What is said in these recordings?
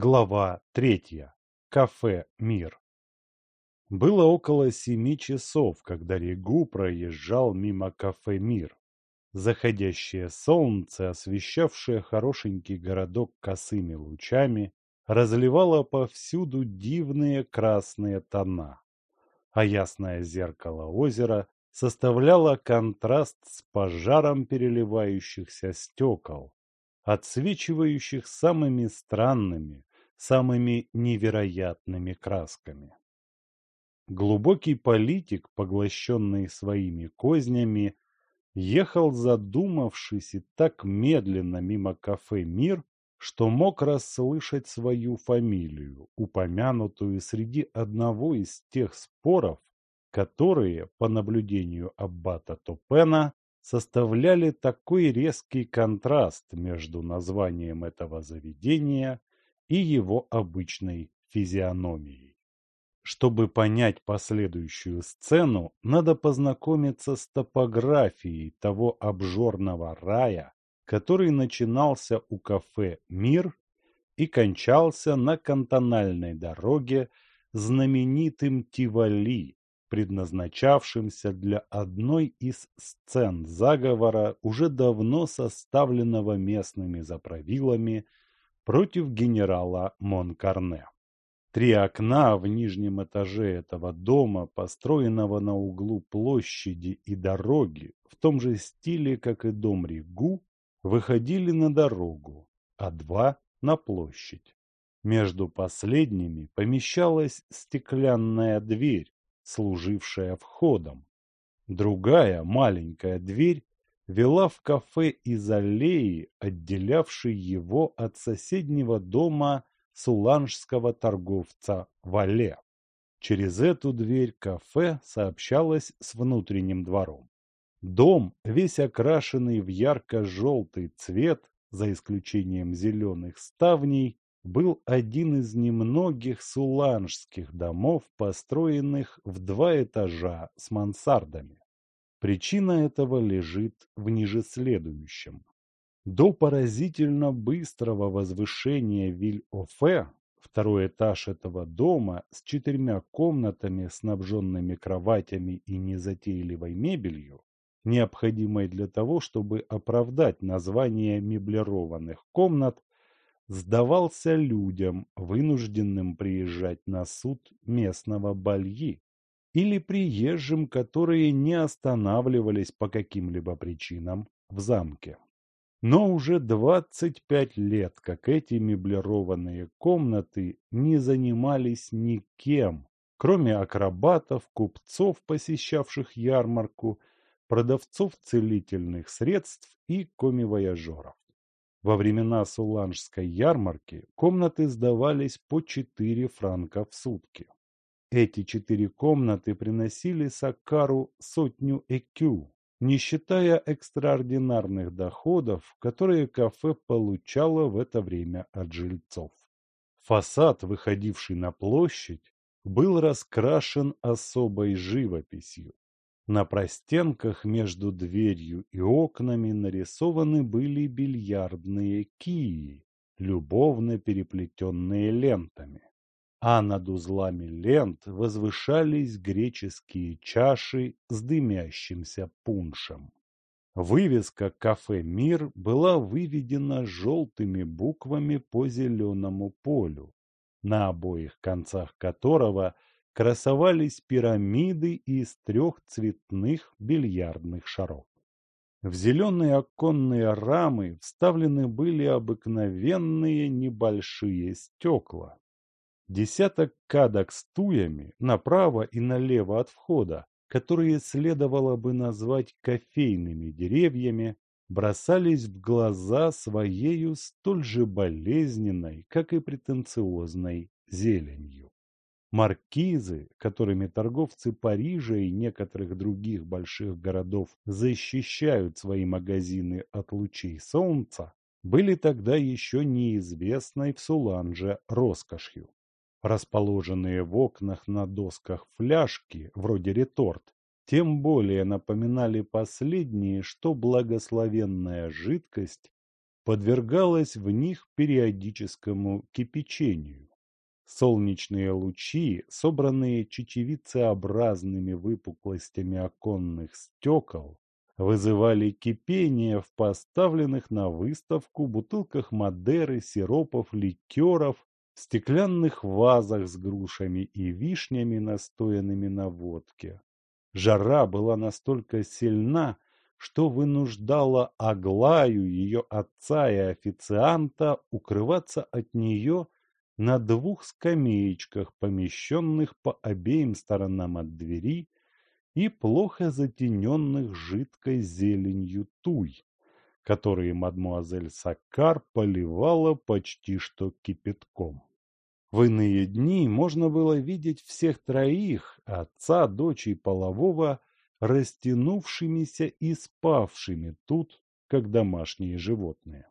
Глава третья. Кафе «Мир». Было около семи часов, когда Регу проезжал мимо кафе «Мир». Заходящее солнце, освещавшее хорошенький городок косыми лучами, разливало повсюду дивные красные тона, а ясное зеркало озера составляло контраст с пожаром переливающихся стекол, отсвечивающих самыми странными, самыми невероятными красками. Глубокий политик, поглощенный своими кознями, ехал задумавшись и так медленно мимо кафе «Мир», что мог расслышать свою фамилию, упомянутую среди одного из тех споров, которые, по наблюдению аббата Топена, составляли такой резкий контраст между названием этого заведения и его обычной физиономией. Чтобы понять последующую сцену, надо познакомиться с топографией того обжорного рая, который начинался у кафе «Мир» и кончался на кантональной дороге знаменитым Тивали, предназначавшимся для одной из сцен заговора, уже давно составленного местными заправилами против генерала Монкарне. Три окна в нижнем этаже этого дома, построенного на углу площади и дороги, в том же стиле, как и дом Ригу, выходили на дорогу, а два – на площадь. Между последними помещалась стеклянная дверь, служившая входом. Другая маленькая дверь вела в кафе из аллеи, отделявшей его от соседнего дома суланжского торговца Вале. Через эту дверь кафе сообщалось с внутренним двором. Дом, весь окрашенный в ярко-желтый цвет, за исключением зеленых ставней, был один из немногих суланжских домов, построенных в два этажа с мансардами. Причина этого лежит в ниже следующем. До поразительно быстрого возвышения Виль-Офе, второй этаж этого дома с четырьмя комнатами, снабженными кроватями и незатейливой мебелью, необходимой для того, чтобы оправдать название меблированных комнат, сдавался людям, вынужденным приезжать на суд местного бальи, или приезжим, которые не останавливались по каким-либо причинам в замке. Но уже 25 лет, как эти меблированные комнаты не занимались никем, кроме акробатов, купцов, посещавших ярмарку, продавцов целительных средств и комивояжеров. Во времена Суланжской ярмарки комнаты сдавались по 4 франка в сутки. Эти четыре комнаты приносили Сакару сотню экю, не считая экстраординарных доходов, которые кафе получало в это время от жильцов. Фасад, выходивший на площадь, был раскрашен особой живописью. На простенках между дверью и окнами нарисованы были бильярдные кии, любовно переплетенные лентами а над узлами лент возвышались греческие чаши с дымящимся пуншем. Вывеска «Кафе Мир» была выведена желтыми буквами по зеленому полю, на обоих концах которого красовались пирамиды из трех цветных бильярдных шаров. В зеленые оконные рамы вставлены были обыкновенные небольшие стекла, Десяток кадок с туями направо и налево от входа, которые следовало бы назвать кофейными деревьями, бросались в глаза своею столь же болезненной, как и претенциозной зеленью. Маркизы, которыми торговцы Парижа и некоторых других больших городов защищают свои магазины от лучей солнца, были тогда еще неизвестной в Суланже роскошью. Расположенные в окнах на досках фляжки, вроде реторт, тем более напоминали последние, что благословенная жидкость подвергалась в них периодическому кипячению. Солнечные лучи, собранные чечевицеобразными выпуклостями оконных стекол, вызывали кипение в поставленных на выставку бутылках Мадеры, сиропов, ликеров, стеклянных вазах с грушами и вишнями, настоянными на водке. Жара была настолько сильна, что вынуждала Аглаю, ее отца и официанта укрываться от нее на двух скамеечках, помещенных по обеим сторонам от двери и плохо затененных жидкой зеленью туй, которые мадмуазель Саккар поливала почти что кипятком. В иные дни можно было видеть всех троих, отца, дочь и полового, растянувшимися и спавшими тут, как домашние животные.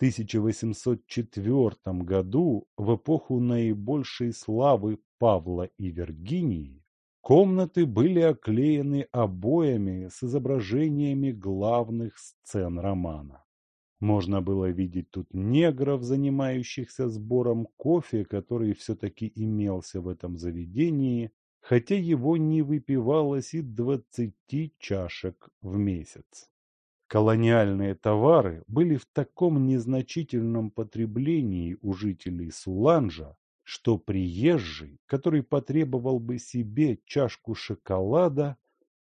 1804 году, в эпоху наибольшей славы Павла и Виргинии, комнаты были оклеены обоями с изображениями главных сцен романа. Можно было видеть тут негров, занимающихся сбором кофе, который все-таки имелся в этом заведении, хотя его не выпивалось и двадцати чашек в месяц. Колониальные товары были в таком незначительном потреблении у жителей Суланжа, что приезжий, который потребовал бы себе чашку шоколада,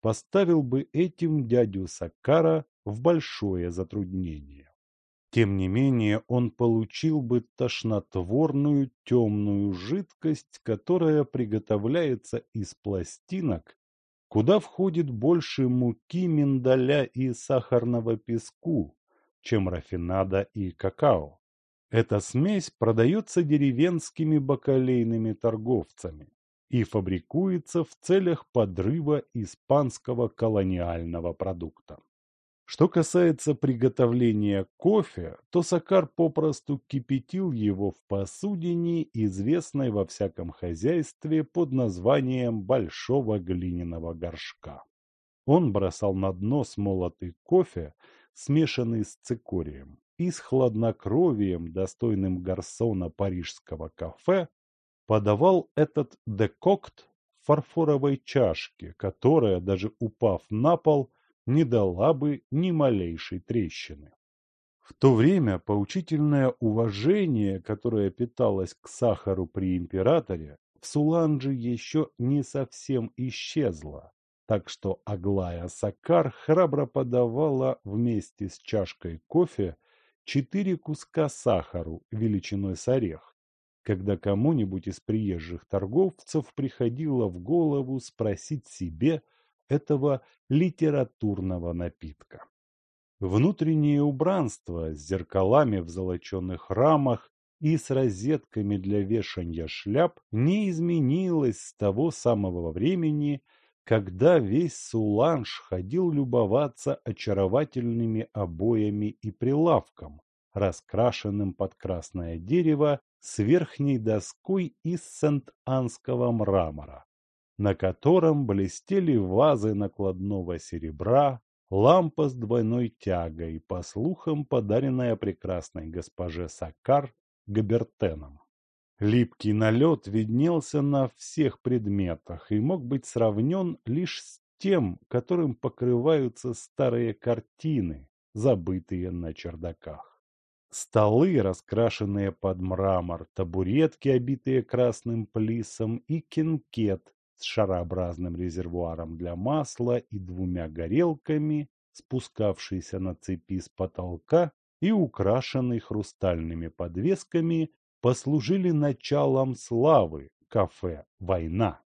поставил бы этим дядю Сакара в большое затруднение. Тем не менее, он получил бы тошнотворную темную жидкость, которая приготовляется из пластинок куда входит больше муки, миндаля и сахарного песку, чем рафинада и какао. Эта смесь продается деревенскими бакалейными торговцами и фабрикуется в целях подрыва испанского колониального продукта. Что касается приготовления кофе, то Сакар попросту кипятил его в посудине, известной во всяком хозяйстве под названием большого глиняного горшка. Он бросал на дно смолотый кофе, смешанный с цикорием, и с хладнокровием, достойным гарсона парижского кафе, подавал этот декокт в фарфоровой чашке, которая, даже упав на пол, не дала бы ни малейшей трещины. В то время поучительное уважение, которое питалось к сахару при императоре, в Суланже еще не совсем исчезло, так что Аглая Сакар храбро подавала вместе с чашкой кофе четыре куска сахару величиной с орех, когда кому-нибудь из приезжих торговцев приходило в голову спросить себе – этого литературного напитка. Внутреннее убранство с зеркалами в золоченных рамах и с розетками для вешания шляп не изменилось с того самого времени, когда весь Суланж ходил любоваться очаровательными обоями и прилавком, раскрашенным под красное дерево с верхней доской из сент-анского мрамора, на котором блестели вазы накладного серебра, лампа с двойной тягой, по слухам подаренная прекрасной госпоже Сакар Габертеном. Липкий налет виднелся на всех предметах и мог быть сравнен лишь с тем, которым покрываются старые картины, забытые на чердаках. Столы, раскрашенные под мрамор, табуретки, обитые красным плисом, и кинкет, с шарообразным резервуаром для масла и двумя горелками, спускавшийся на цепи с потолка и украшенный хрустальными подвесками, послужили началом славы кафе «Война».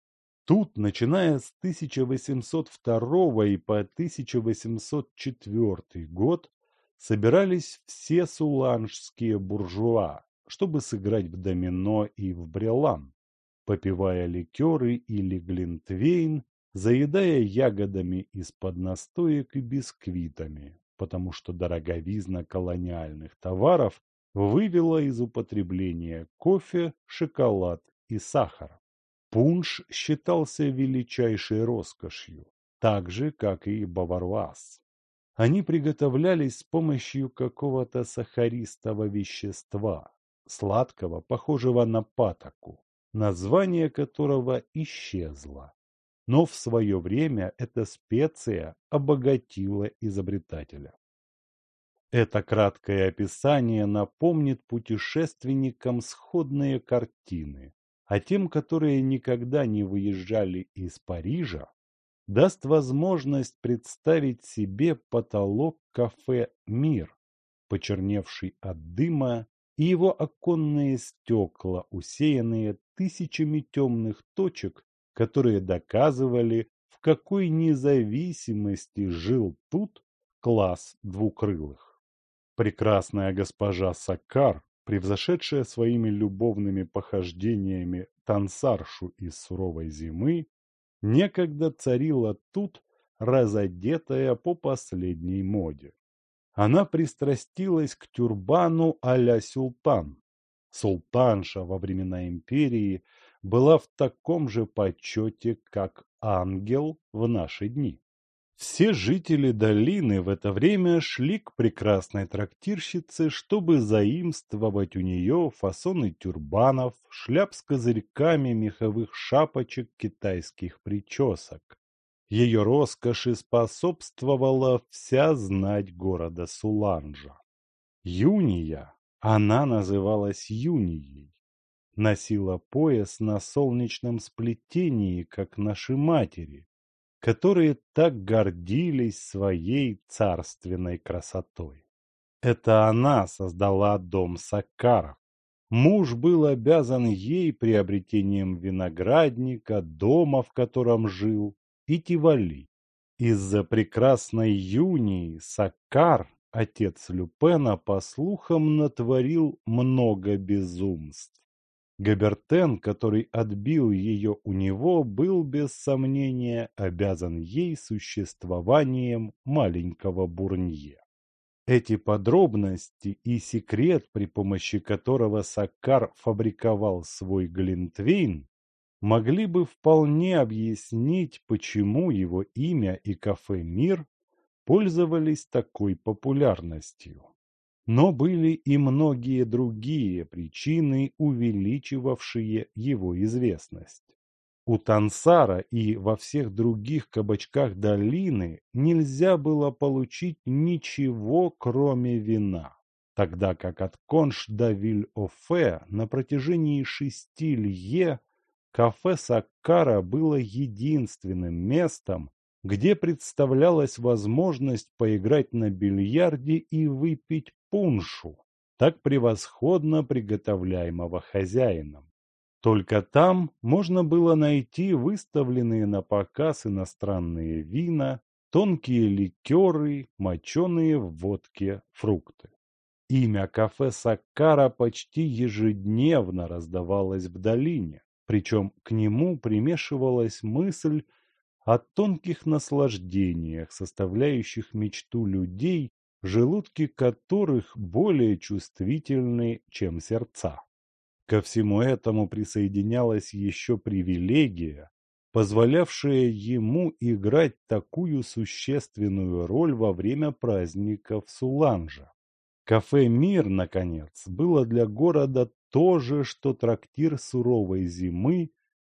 Тут, начиная с 1802 и по 1804 год, собирались все суланжские буржуа, чтобы сыграть в домино и в брелан попивая ликеры или глинтвейн, заедая ягодами из-под настоек и бисквитами, потому что дороговизна колониальных товаров вывела из употребления кофе, шоколад и сахар. Пунш считался величайшей роскошью, так же, как и баваруаз. Они приготовлялись с помощью какого-то сахаристого вещества, сладкого, похожего на патоку, название которого исчезло. Но в свое время эта специя обогатила изобретателя. Это краткое описание напомнит путешественникам сходные картины, а тем, которые никогда не выезжали из Парижа, даст возможность представить себе потолок кафе «Мир», почерневший от дыма, и его оконные стекла, усеянные тысячами темных точек, которые доказывали, в какой независимости жил тут класс двукрылых. Прекрасная госпожа Саккар, превзошедшая своими любовными похождениями танцаршу из суровой зимы, некогда царила тут, разодетая по последней моде. Она пристрастилась к тюрбану а-ля султан. Султанша во времена империи была в таком же почете, как ангел в наши дни. Все жители долины в это время шли к прекрасной трактирщице, чтобы заимствовать у нее фасоны тюрбанов, шляп с козырьками, меховых шапочек, китайских причесок. Ее роскоши способствовала вся знать города Суланжа. Юния, она называлась Юнией, носила пояс на солнечном сплетении, как наши матери, которые так гордились своей царственной красотой. Это она создала дом Сакаров. Муж был обязан ей приобретением виноградника, дома, в котором жил, и Тивали. Из-за прекрасной Юнии Сакар, отец Люпена, по слухам, натворил много безумств. Габертен, который отбил ее у него, был без сомнения обязан ей существованием маленького Бурнье. Эти подробности и секрет, при помощи которого Саккар фабриковал свой Глинтвейн, могли бы вполне объяснить, почему его имя и кафе «Мир» пользовались такой популярностью. Но были и многие другие причины, увеличивавшие его известность. У Тансара и во всех других кабачках долины нельзя было получить ничего, кроме вина, тогда как от Конш-да-Виль-Офе на протяжении шести лье кафе Саккара было единственным местом, где представлялась возможность поиграть на бильярде и выпить пуншу, так превосходно приготовляемого хозяином. Только там можно было найти выставленные на показ иностранные вина, тонкие ликеры, моченые в водке фрукты. Имя кафе Саккара почти ежедневно раздавалось в долине, причем к нему примешивалась мысль о тонких наслаждениях, составляющих мечту людей, желудки которых более чувствительны, чем сердца. Ко всему этому присоединялась еще привилегия, позволявшая ему играть такую существенную роль во время праздников Суланжа. Кафе «Мир», наконец, было для города то же, что трактир суровой зимы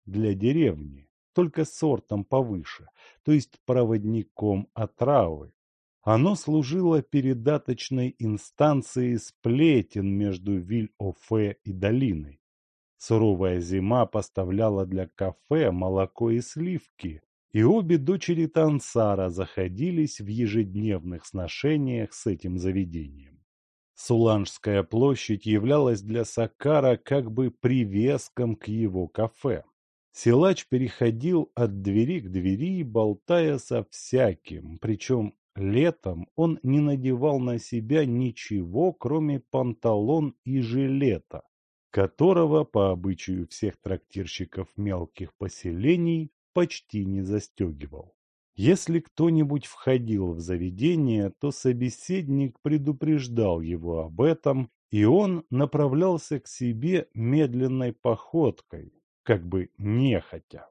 для деревни, только сортом повыше, то есть проводником отравы, оно служило передаточной инстанцией сплетен между Виль-Офе и долиной. Суровая зима поставляла для кафе молоко и сливки, и обе дочери Тансара заходились в ежедневных сношениях с этим заведением. Суланжская площадь являлась для Сакара как бы привеском к его кафе. Силач переходил от двери к двери, болтая со всяким, причем Летом он не надевал на себя ничего, кроме панталон и жилета, которого, по обычаю всех трактирщиков мелких поселений, почти не застегивал. Если кто-нибудь входил в заведение, то собеседник предупреждал его об этом, и он направлялся к себе медленной походкой, как бы нехотя.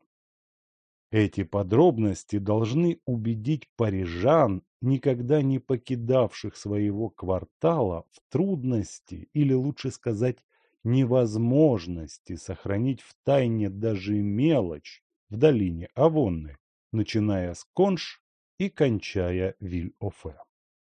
Эти подробности должны убедить парижан, никогда не покидавших своего квартала, в трудности, или лучше сказать, невозможности сохранить в тайне даже мелочь в долине Авонны, начиная с Конш и кончая Виль-Офе.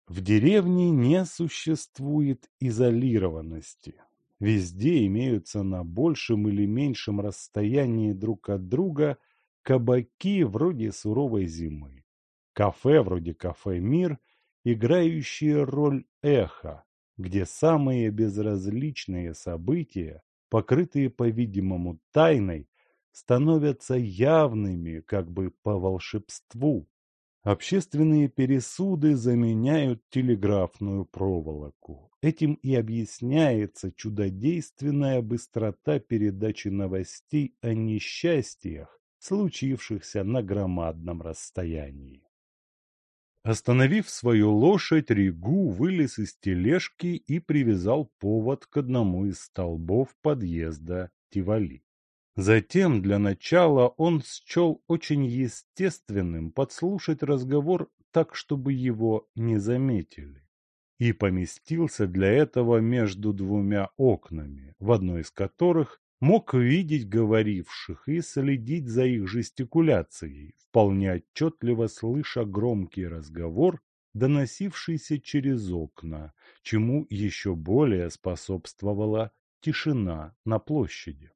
В деревне не существует изолированности. Везде имеются на большем или меньшем расстоянии друг от друга кабаки вроде суровой зимы, кафе вроде кафе «Мир», играющие роль эха, где самые безразличные события, покрытые, по-видимому, тайной, становятся явными как бы по волшебству, Общественные пересуды заменяют телеграфную проволоку. Этим и объясняется чудодейственная быстрота передачи новостей о несчастьях, случившихся на громадном расстоянии. Остановив свою лошадь, Ригу вылез из тележки и привязал повод к одному из столбов подъезда Тивали. Затем для начала он счел очень естественным подслушать разговор так, чтобы его не заметили. И поместился для этого между двумя окнами, в одно из которых мог видеть говоривших и следить за их жестикуляцией, вполне отчетливо слыша громкий разговор, доносившийся через окна, чему еще более способствовала тишина на площади.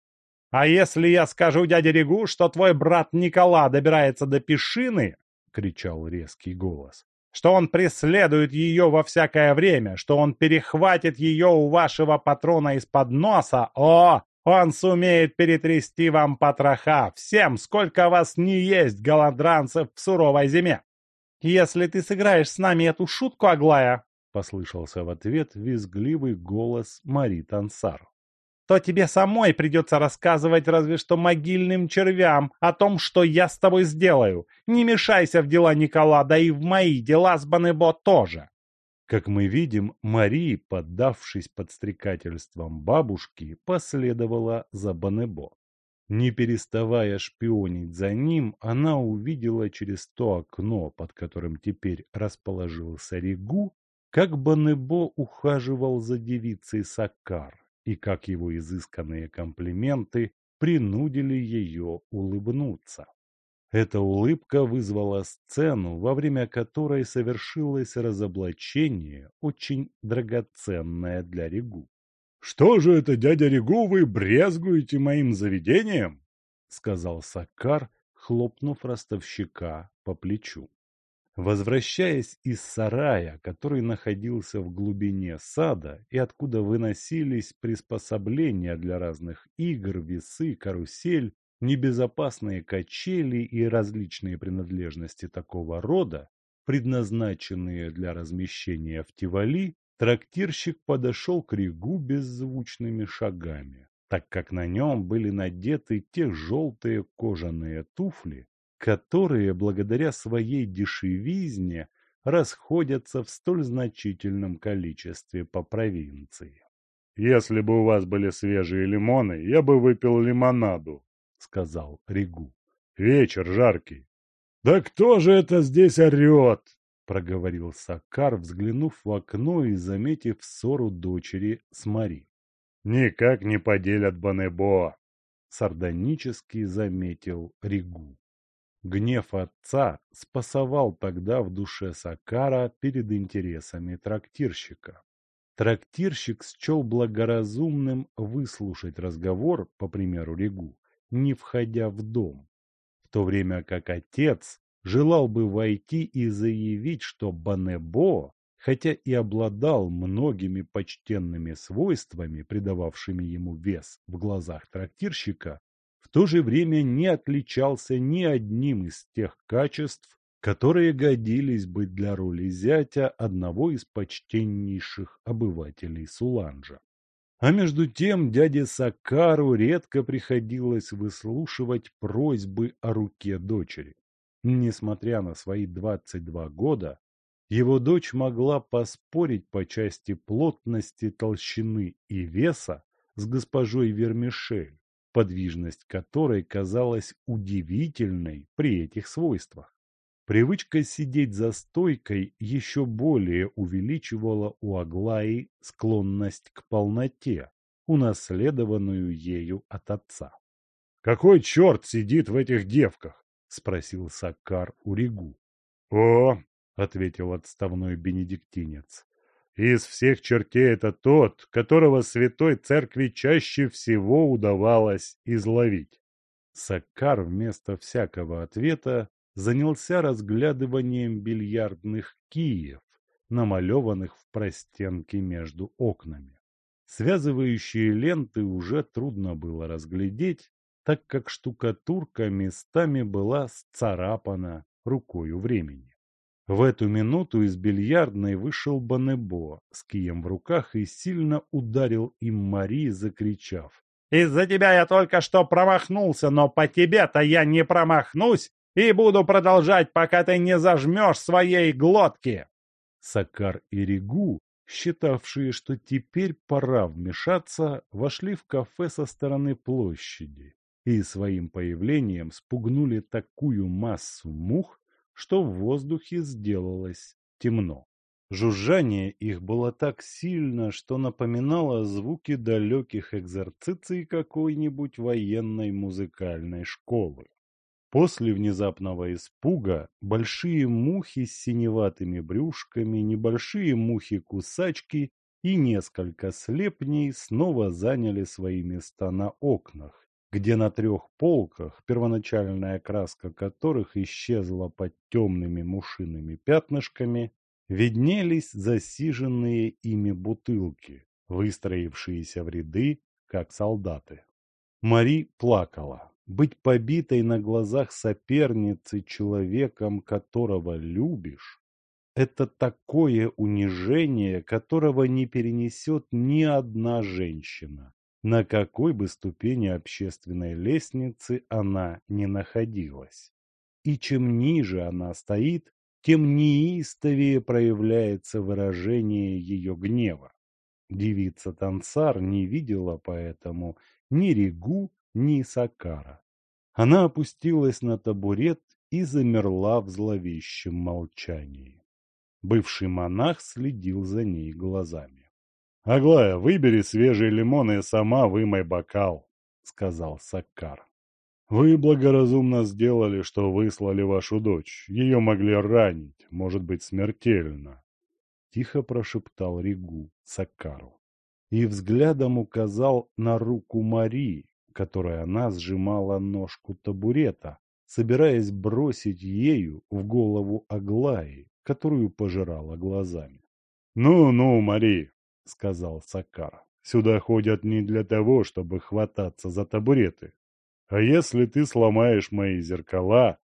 А если я скажу дяде Регу, что твой брат Никола добирается до Пешины, — кричал резкий голос, — что он преследует ее во всякое время, что он перехватит ее у вашего патрона из-под носа, о, он сумеет перетрясти вам потроха, всем, сколько вас не есть, голодранцев в суровой зиме. Если ты сыграешь с нами эту шутку, Аглая, — послышался в ответ визгливый голос Мари Тансар то тебе самой придется рассказывать разве что могильным червям о том, что я с тобой сделаю. Не мешайся в дела Никола, да и в мои дела с Банебо тоже. Как мы видим, Мари, поддавшись подстрекательствам бабушки, последовала за Банебо. Не переставая шпионить за ним, она увидела через то окно, под которым теперь расположился Ригу, как Банебо ухаживал за девицей Сакар и как его изысканные комплименты принудили ее улыбнуться. Эта улыбка вызвала сцену, во время которой совершилось разоблачение, очень драгоценное для Регу. «Что же это, дядя Регу, вы брезгуете моим заведением?» — сказал Сакар, хлопнув ростовщика по плечу. Возвращаясь из сарая, который находился в глубине сада и откуда выносились приспособления для разных игр, весы, карусель, небезопасные качели и различные принадлежности такого рода, предназначенные для размещения в Тивали, трактирщик подошел к Ригу беззвучными шагами, так как на нем были надеты те желтые кожаные туфли, которые, благодаря своей дешевизне, расходятся в столь значительном количестве по провинции. «Если бы у вас были свежие лимоны, я бы выпил лимонаду», — сказал Ригу. «Вечер жаркий». «Да кто же это здесь орет?» — проговорил Сакар, взглянув в окно и заметив ссору дочери с Мари. «Никак не поделят Банебо», — сардонически заметил Ригу. Гнев отца спасовал тогда в душе Сакара перед интересами трактирщика. Трактирщик счел благоразумным выслушать разговор, по примеру Регу, не входя в дом, в то время как отец желал бы войти и заявить, что Банебо, хотя и обладал многими почтенными свойствами, придававшими ему вес в глазах трактирщика, в то же время не отличался ни одним из тех качеств, которые годились бы для роли зятя одного из почтеннейших обывателей Суланжа. А между тем дяде Сакару редко приходилось выслушивать просьбы о руке дочери. Несмотря на свои 22 года, его дочь могла поспорить по части плотности, толщины и веса с госпожой Вермишель, подвижность которой казалась удивительной при этих свойствах. Привычка сидеть за стойкой еще более увеличивала у Аглаи склонность к полноте, унаследованную ею от отца. «Какой черт сидит в этих девках?» — спросил Саккар у Ригу. «О!» — ответил отставной бенедиктинец. «Из всех чертей это тот, которого святой церкви чаще всего удавалось изловить». Саккар вместо всякого ответа занялся разглядыванием бильярдных киев, намалеванных в простенке между окнами. Связывающие ленты уже трудно было разглядеть, так как штукатурка местами была сцарапана рукою времени. В эту минуту из бильярдной вышел Банебо с кием в руках и сильно ударил им Мари, закричав. «Из-за тебя я только что промахнулся, но по тебе-то я не промахнусь и буду продолжать, пока ты не зажмешь своей глотки!» Сакар и Ригу, считавшие, что теперь пора вмешаться, вошли в кафе со стороны площади и своим появлением спугнули такую массу мух, что в воздухе сделалось темно. Жужжание их было так сильно, что напоминало звуки далеких экзорциций какой-нибудь военной музыкальной школы. После внезапного испуга большие мухи с синеватыми брюшками, небольшие мухи-кусачки и несколько слепней снова заняли свои места на окнах, где на трех полках, первоначальная краска которых исчезла под темными мушиными пятнышками, виднелись засиженные ими бутылки, выстроившиеся в ряды, как солдаты. Мари плакала быть побитой на глазах соперницы человеком, которого любишь, это такое унижение, которого не перенесет ни одна женщина, на какой бы ступени общественной лестницы она ни находилась. И чем ниже она стоит, тем неистовее проявляется выражение ее гнева. Девица Тансар не видела поэтому ни Ригу, ни Сакара. Она опустилась на табурет и замерла в зловещем молчании. Бывший монах следил за ней глазами. — Аглая, выбери свежие лимоны и сама вымой бокал, — сказал Саккар. — Вы благоразумно сделали, что выслали вашу дочь. Ее могли ранить, может быть, смертельно. Тихо прошептал Ригу Саккару и взглядом указал на руку Марии, которой она сжимала ножку табурета, собираясь бросить ею в голову Аглаи, которую пожирала глазами. «Ну-ну, Мари!» — сказал Сакар. «Сюда ходят не для того, чтобы хвататься за табуреты. А если ты сломаешь мои зеркала,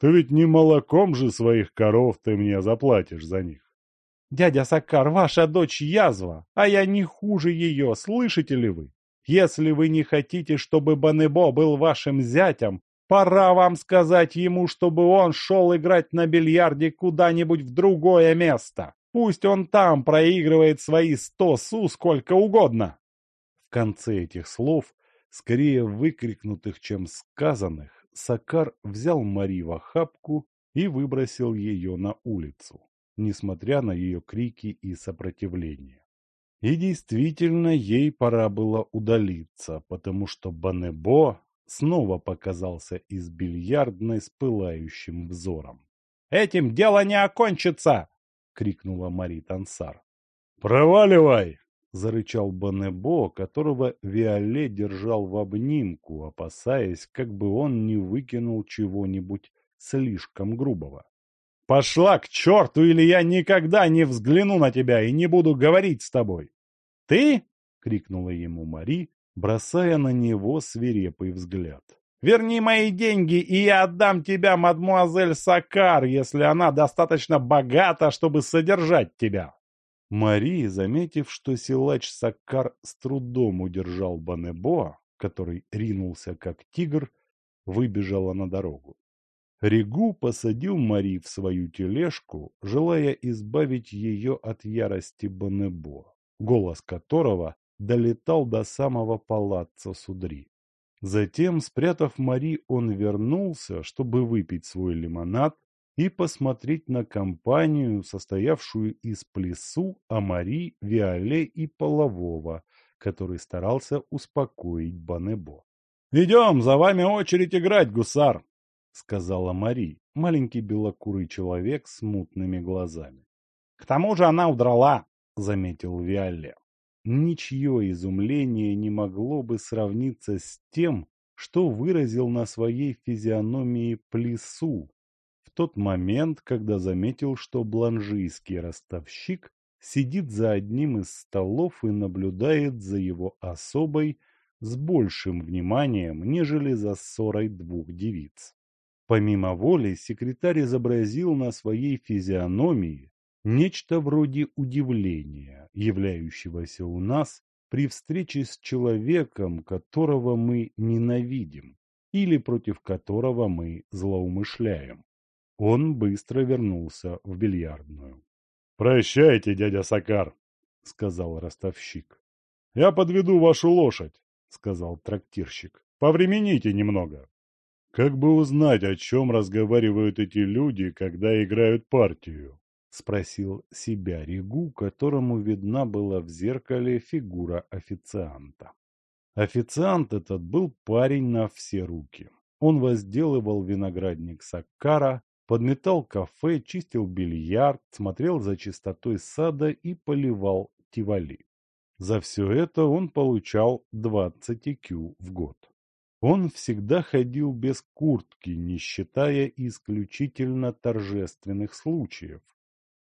то ведь не молоком же своих коров ты мне заплатишь за них. «Дядя Сакар, ваша дочь язва, а я не хуже ее, слышите ли вы? Если вы не хотите, чтобы Банебо был вашим зятем, пора вам сказать ему, чтобы он шел играть на бильярде куда-нибудь в другое место. Пусть он там проигрывает свои сто су сколько угодно. В конце этих слов, скорее выкрикнутых, чем сказанных, Сакар взял Мари в охапку и выбросил ее на улицу, несмотря на ее крики и сопротивление. И действительно, ей пора было удалиться, потому что Банебо снова показался из бильярдной с пылающим взором. «Этим дело не окончится!» — крикнула Мари Тансар. «Проваливай!» — зарычал Банебо, которого Виоле держал в обнимку, опасаясь, как бы он не выкинул чего-нибудь слишком грубого. Пошла к черту, или я никогда не взгляну на тебя и не буду говорить с тобой. Ты? — крикнула ему Мари, бросая на него свирепый взгляд. «Верни мои деньги, и я отдам тебя, мадмуазель Сакар, если она достаточно богата, чтобы содержать тебя!» Мари, заметив, что силач Сакар с трудом удержал Банебоа, который ринулся как тигр, выбежала на дорогу. Ригу посадил Мари в свою тележку, желая избавить ее от ярости Бонебо, голос которого долетал до самого палаца Судри. Затем, спрятав Мари, он вернулся, чтобы выпить свой лимонад и посмотреть на компанию, состоявшую из Плесу, Амари, Виоле и Полового, который старался успокоить Банебо. «Идем, за вами очередь играть, гусар!» — сказала Мари, маленький белокурый человек с мутными глазами. «К тому же она удрала!» — заметил Виоле. Ничье изумление не могло бы сравниться с тем, что выразил на своей физиономии Плесу в тот момент, когда заметил, что бланжийский ростовщик сидит за одним из столов и наблюдает за его особой с большим вниманием, нежели за ссорой двух девиц. Помимо воли, секретарь изобразил на своей физиономии нечто вроде удивления, являющегося у нас при встрече с человеком, которого мы ненавидим или против которого мы злоумышляем. Он быстро вернулся в бильярдную. «Прощайте, дядя Сакар», — сказал ростовщик. «Я подведу вашу лошадь», — сказал трактирщик. «Повремените немного». «Как бы узнать, о чем разговаривают эти люди, когда играют партию?» — спросил себя Ригу, которому видна была в зеркале фигура официанта. Официант этот был парень на все руки. Он возделывал виноградник Саккара, подметал кафе, чистил бильярд, смотрел за чистотой сада и поливал тивали. За все это он получал 20 кю в год. Он всегда ходил без куртки, не считая исключительно торжественных случаев.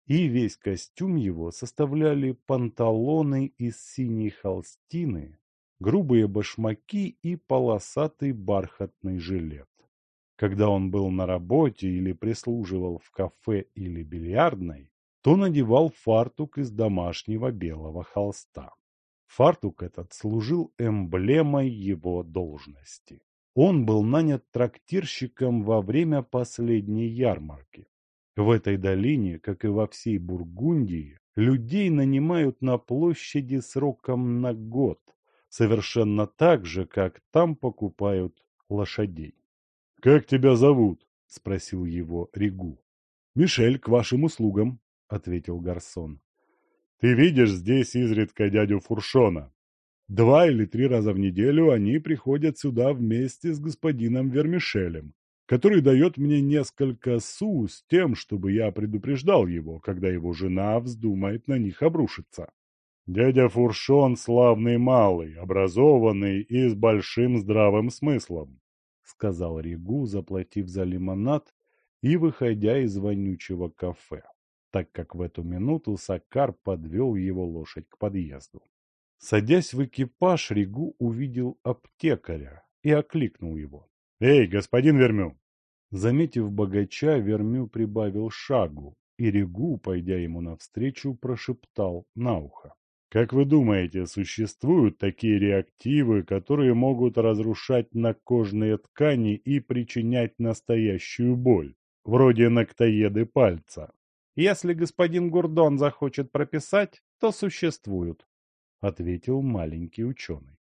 И весь костюм его составляли панталоны из синей холстины, грубые башмаки и полосатый бархатный жилет. Когда он был на работе или прислуживал в кафе или бильярдной, то надевал фартук из домашнего белого холста. Фартук этот служил эмблемой его должности. Он был нанят трактирщиком во время последней ярмарки. В этой долине, как и во всей Бургундии, людей нанимают на площади сроком на год, совершенно так же, как там покупают лошадей. «Как тебя зовут?» — спросил его Ригу. «Мишель, к вашим услугам», — ответил Гарсон. «Ты видишь здесь изредка дядю Фуршона. Два или три раза в неделю они приходят сюда вместе с господином Вермишелем, который дает мне несколько су с тем, чтобы я предупреждал его, когда его жена вздумает на них обрушиться. Дядя Фуршон славный малый, образованный и с большим здравым смыслом. — сказал Ригу, заплатив за лимонад и выходя из вонючего кафе, так как в эту минуту Сакар подвел его лошадь к подъезду. Садясь в экипаж, Ригу увидел аптекаря и окликнул его. «Эй, господин Вермю!» Заметив богача, Вермю прибавил шагу, и Ригу, пойдя ему навстречу, прошептал на ухо. Как вы думаете, существуют такие реактивы, которые могут разрушать накожные ткани и причинять настоящую боль, вроде ноктоеды пальца? Если господин Гурдон захочет прописать, то существуют, ответил маленький ученый.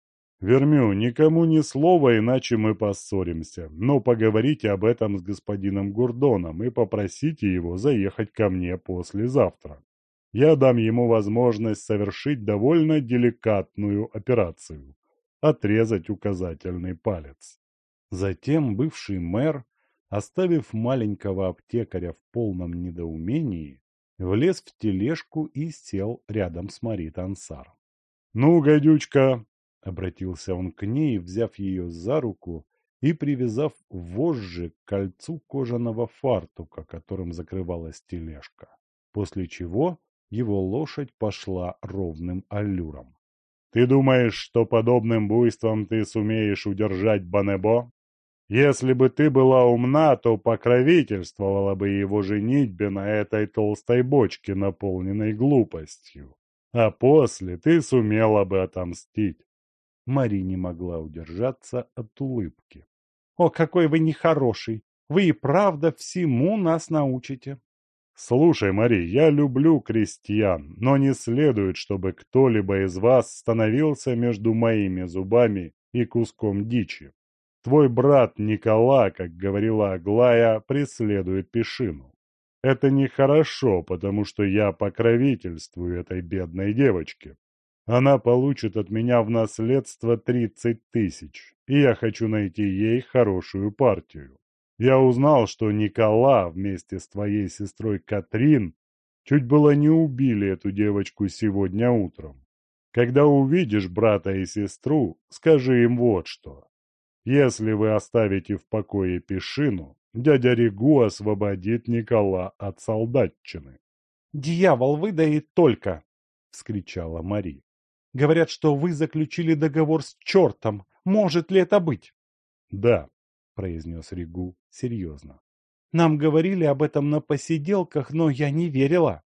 Вермю, никому ни слова, иначе мы поссоримся. Но поговорите об этом с господином Гурдоном и попросите его заехать ко мне послезавтра я дам ему возможность совершить довольно деликатную операцию – отрезать указательный палец. Затем бывший мэр, оставив маленького аптекаря в полном недоумении, влез в тележку и сел рядом с Мари Тансар. «Ну, гадючка!» — обратился он к ней, взяв ее за руку и привязав вожжи к кольцу кожаного фартука, которым закрывалась тележка, после чего его лошадь пошла ровным аллюром. «Ты думаешь, что подобным буйством ты сумеешь удержать Банебо? Если бы ты была умна, то покровительствовала бы его женитьбе на этой толстой бочке, наполненной глупостью. А после ты сумела бы отомстить». Мари не могла удержаться от улыбки. «О, какой вы нехороший! Вы и правда всему нас научите!» «Слушай, Мари, я люблю крестьян, но не следует, чтобы кто-либо из вас становился между моими зубами и куском дичи. Твой брат Никола, как говорила Аглая, преследует Пешину. Это нехорошо, потому что я покровительствую этой бедной девочке. Она получит от меня в наследство тридцать тысяч, и я хочу найти ей хорошую партию. Я узнал, что Никола вместе с твоей сестрой Катрин чуть было не убили эту девочку сегодня утром. Когда увидишь брата и сестру, скажи им вот что. Если вы оставите в покое Пешину, дядя Ригу освободит Никола от солдатчины. «Дьявол выдает только!» — вскричала Мари. «Говорят, что вы заключили договор с чертом. Может ли это быть?» «Да», — произнес Ригу серьезно. «Нам говорили об этом на посиделках, но я не верила».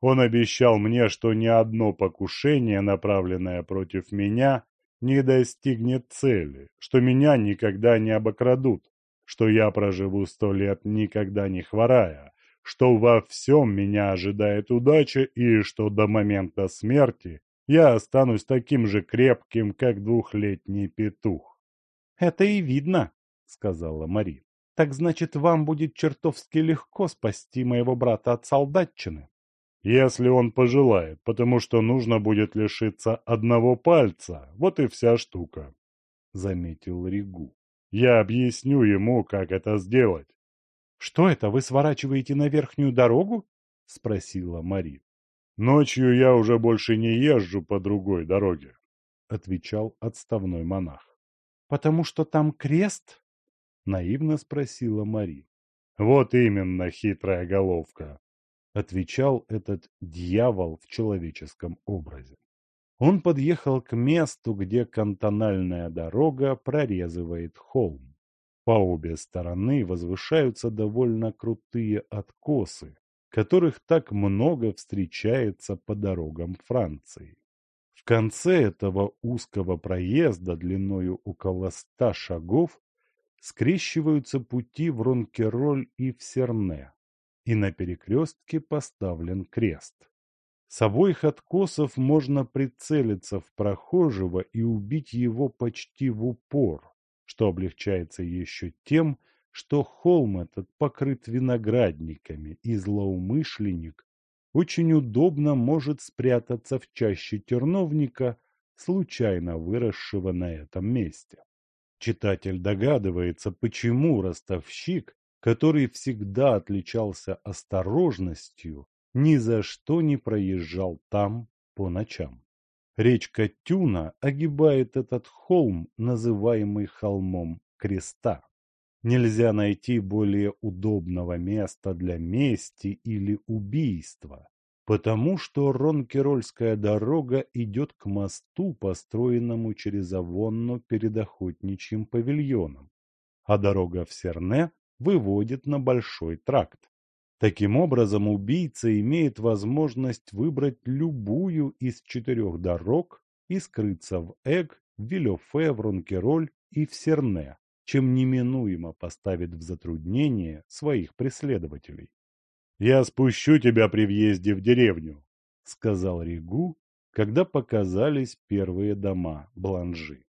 Он обещал мне, что ни одно покушение, направленное против меня, не достигнет цели, что меня никогда не обокрадут, что я проживу сто лет никогда не хворая, что во всем меня ожидает удача и что до момента смерти я останусь таким же крепким, как двухлетний петух. — Это и видно, — сказала Мари. — Так значит, вам будет чертовски легко спасти моего брата от солдатчины? — Если он пожелает, потому что нужно будет лишиться одного пальца, вот и вся штука, — заметил Ригу. Я объясню ему, как это сделать. — Что это, вы сворачиваете на верхнюю дорогу? — спросила Мари. — Ночью я уже больше не езжу по другой дороге, — отвечал отставной монах. — Потому что там крест? — наивно спросила Мари. — Вот именно, хитрая головка, — отвечал этот дьявол в человеческом образе. Он подъехал к месту, где кантональная дорога прорезывает холм. По обе стороны возвышаются довольно крутые откосы, которых так много встречается по дорогам Франции. В конце этого узкого проезда длиною около ста шагов скрещиваются пути в Ронкероль и в Серне, и на перекрестке поставлен крест. С обоих откосов можно прицелиться в прохожего и убить его почти в упор, что облегчается еще тем, что холм этот покрыт виноградниками, и злоумышленник очень удобно может спрятаться в чаще терновника, случайно выросшего на этом месте. Читатель догадывается, почему ростовщик, который всегда отличался осторожностью, ни за что не проезжал там по ночам. Речка Тюна огибает этот холм, называемый холмом Креста. Нельзя найти более удобного места для мести или убийства, потому что Ронкерольская дорога идет к мосту, построенному через Авонну перед охотничьим павильоном, а дорога в Серне выводит на большой тракт. Таким образом, убийца имеет возможность выбрать любую из четырех дорог и скрыться в Эг, Вилёфе, в Ронкероль и в Серне, чем неминуемо поставит в затруднение своих преследователей. «Я спущу тебя при въезде в деревню», — сказал Ригу, когда показались первые дома Бланжи.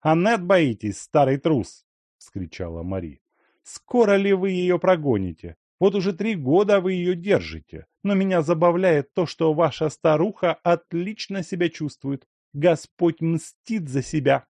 «Аннет боитесь, старый трус!» — вскричала Мари. «Скоро ли вы ее прогоните? Вот уже три года вы ее держите, но меня забавляет то, что ваша старуха отлично себя чувствует. Господь мстит за себя.